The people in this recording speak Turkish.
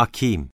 Akim.